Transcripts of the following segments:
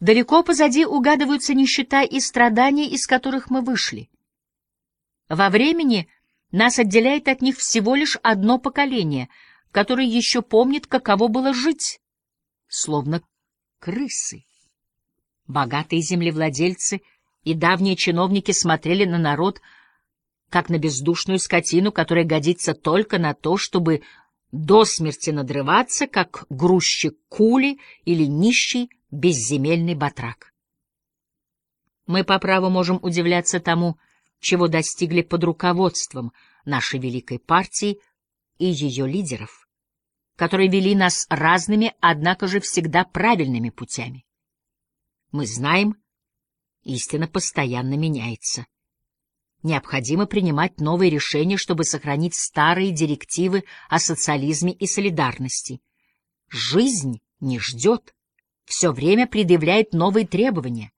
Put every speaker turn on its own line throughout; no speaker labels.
Далеко позади угадываются нищета и страдания, из которых мы вышли. Во времени нас отделяет от них всего лишь одно поколение, которое еще помнит, каково было жить, словно крысы. Богатые землевладельцы и давние чиновники смотрели на народ, как на бездушную скотину, которая годится только на то, чтобы до смерти надрываться, как грузчик кули или нищий безземельный батрак. Мы по праву можем удивляться тому, чего достигли под руководством нашей великой партии и ее лидеров, которые вели нас разными, однако же всегда правильными путями. Мы знаем, истина постоянно меняется. Необходимо принимать новые решения, чтобы сохранить старые директивы о социализме и солидарности. Жизнь не ждет, все время предъявляет новые требования,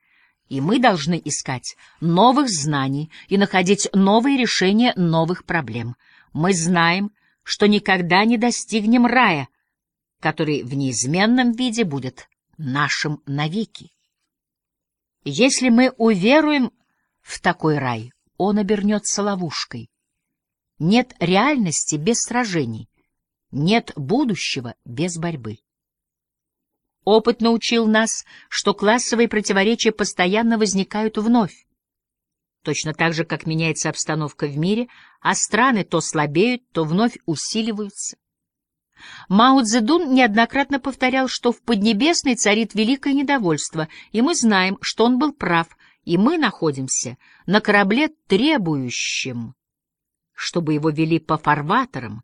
и мы должны искать новых знаний и находить новые решения новых проблем. Мы знаем, что никогда не достигнем рая, который в неизменном виде будет нашим навеки. Если мы уверуем в такой рай, он обернется ловушкой. Нет реальности без сражений, нет будущего без борьбы. Опыт научил нас, что классовые противоречия постоянно возникают вновь. Точно так же, как меняется обстановка в мире, а страны то слабеют, то вновь усиливаются. Мао Цзэдун неоднократно повторял, что в Поднебесной царит великое недовольство, и мы знаем, что он был прав, и мы находимся на корабле, требующем, чтобы его вели по фарватерам,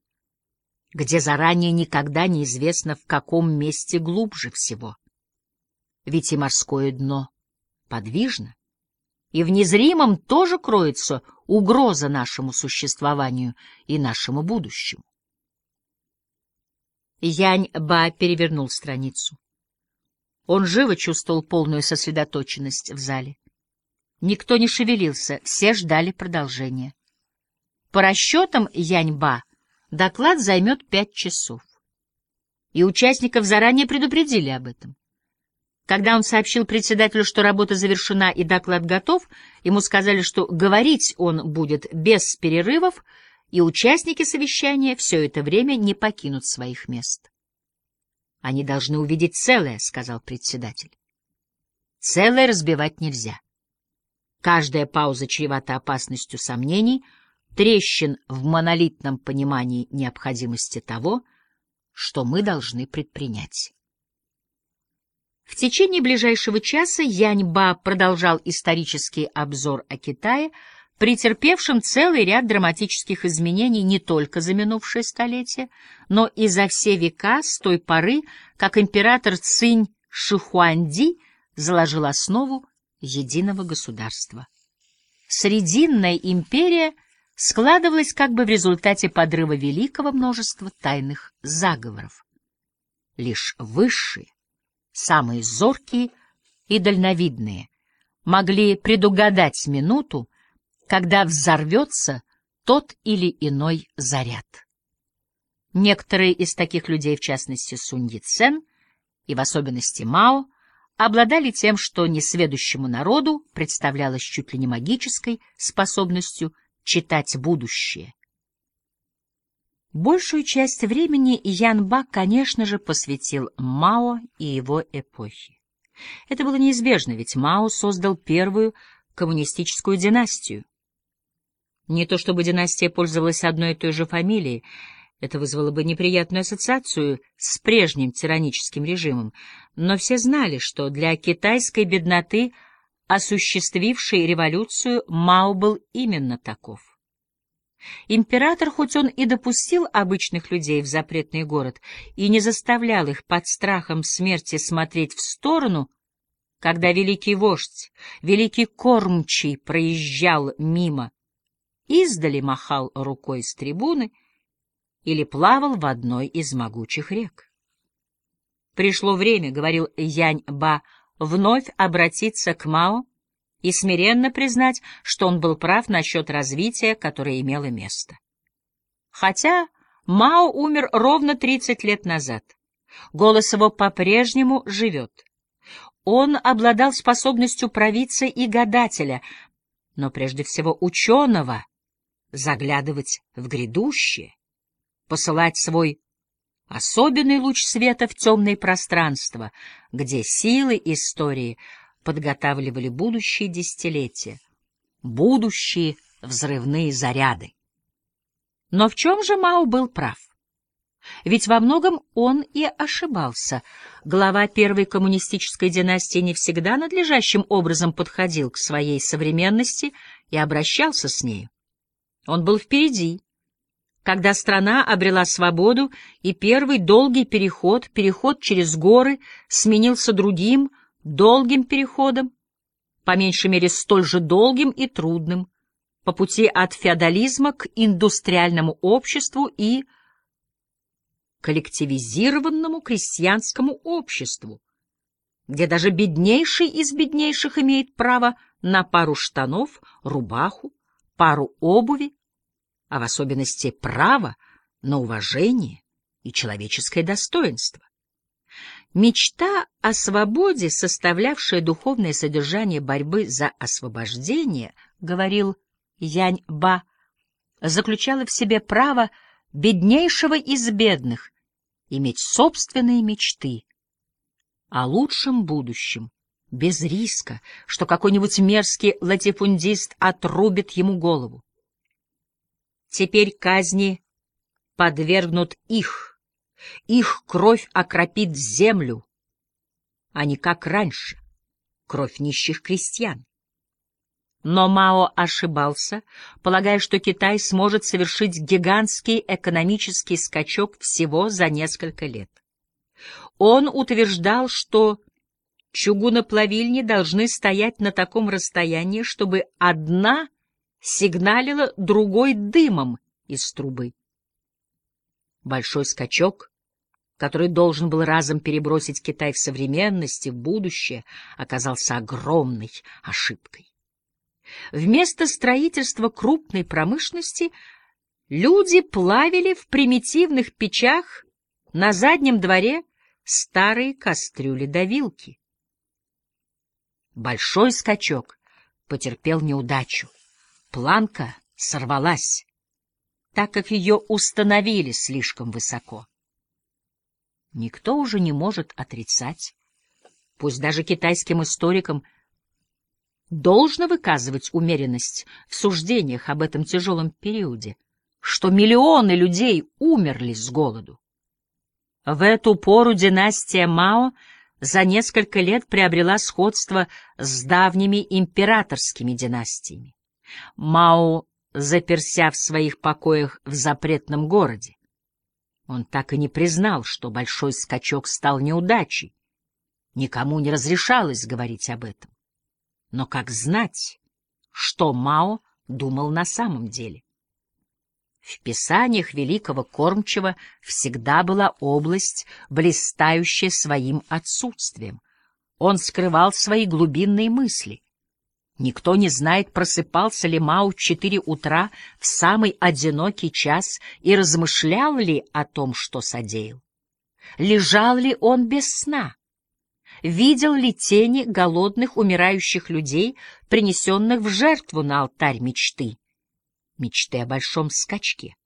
где заранее никогда не известно, в каком месте глубже всего. Ведь и морское дно подвижно, и в незримом тоже кроется угроза нашему существованию и нашему будущему. Янь Ба перевернул страницу. Он живо чувствовал полную сосредоточенность в зале. Никто не шевелился, все ждали продолжения. По расчетам Янь Ба — Доклад займет пять часов. И участников заранее предупредили об этом. Когда он сообщил председателю, что работа завершена и доклад готов, ему сказали, что говорить он будет без перерывов, и участники совещания все это время не покинут своих мест. «Они должны увидеть целое», — сказал председатель. «Целое разбивать нельзя. Каждая пауза чревата опасностью сомнений — трещин в монолитном понимании необходимости того, что мы должны предпринять. В течение ближайшего часа Яньба продолжал исторический обзор о Китае, претерпевшем целый ряд драматических изменений не только за минувшее столетие, но и за все века с той поры, как император Цинь Шихуанди заложил основу единого государства. Срединная империя — складывалось как бы в результате подрыва великого множества тайных заговоров. Лишь высшие, самые зоркие и дальновидные могли предугадать минуту, когда взорвется тот или иной заряд. Некоторые из таких людей, в частности Сунь Яцен и в особенности Мао, обладали тем, что несведущему народу представлялось чуть ли не магической способностью читать будущее. Большую часть времени Ян Бак, конечно же, посвятил Мао и его эпохе. Это было неизбежно, ведь Мао создал первую коммунистическую династию. Не то чтобы династия пользовалась одной и той же фамилией, это вызвало бы неприятную ассоциацию с прежним тираническим режимом, но все знали, что для китайской бедноты – осуществивший революцию, Мао был именно таков. Император, хоть он и допустил обычных людей в запретный город и не заставлял их под страхом смерти смотреть в сторону, когда великий вождь, великий кормчий проезжал мимо, издали махал рукой с трибуны или плавал в одной из могучих рек. Пришло время, — говорил Янь-Ба вновь обратиться к Мао и смиренно признать, что он был прав насчет развития, которое имело место. Хотя Мао умер ровно 30 лет назад, голос его по-прежнему живет. Он обладал способностью провидца и гадателя, но прежде всего ученого, заглядывать в грядущее, посылать свой особенный луч света в темные пространства, где силы истории подготавливали будущие десятилетия, будущие взрывные заряды. Но в чем же Мао был прав? Ведь во многом он и ошибался. Глава первой коммунистической династии не всегда надлежащим образом подходил к своей современности и обращался с ней. Он был впереди, когда страна обрела свободу, и первый долгий переход, переход через горы, сменился другим, долгим переходом, по меньшей мере столь же долгим и трудным, по пути от феодализма к индустриальному обществу и коллективизированному крестьянскому обществу, где даже беднейший из беднейших имеет право на пару штанов, рубаху, пару обуви, а в особенности право на уважение и человеческое достоинство. Мечта о свободе, составлявшая духовное содержание борьбы за освобождение, говорил Янь-Ба, заключала в себе право беднейшего из бедных иметь собственные мечты о лучшем будущем, без риска, что какой-нибудь мерзкий латифундист отрубит ему голову. Теперь казни подвергнут их, их кровь окропит землю, а не как раньше, кровь нищих крестьян. Но Мао ошибался, полагая, что Китай сможет совершить гигантский экономический скачок всего за несколько лет. Он утверждал, что чугуноплавильни должны стоять на таком расстоянии, чтобы одна сигналила другой дымом из трубы. Большой скачок, который должен был разом перебросить Китай в современность и в будущее, оказался огромной ошибкой. Вместо строительства крупной промышленности люди плавили в примитивных печах на заднем дворе старые кастрюли-давилки. Большой скачок потерпел неудачу. Планка сорвалась, так как ее установили слишком высоко. Никто уже не может отрицать, пусть даже китайским историкам должно выказывать умеренность в суждениях об этом тяжелом периоде, что миллионы людей умерли с голоду. В эту пору династия Мао за несколько лет приобрела сходство с давними императорскими династиями. Мао заперся в своих покоях в запретном городе. Он так и не признал, что большой скачок стал неудачей. Никому не разрешалось говорить об этом. Но как знать, что Мао думал на самом деле? В писаниях великого кормчего всегда была область, блистающая своим отсутствием. Он скрывал свои глубинные мысли. Никто не знает, просыпался ли Мао в четыре утра в самый одинокий час и размышлял ли о том, что содеял. Лежал ли он без сна? видел ли тени голодных, умирающих людей, принесенных в жертву на алтарь мечты, мечты о большом скачке.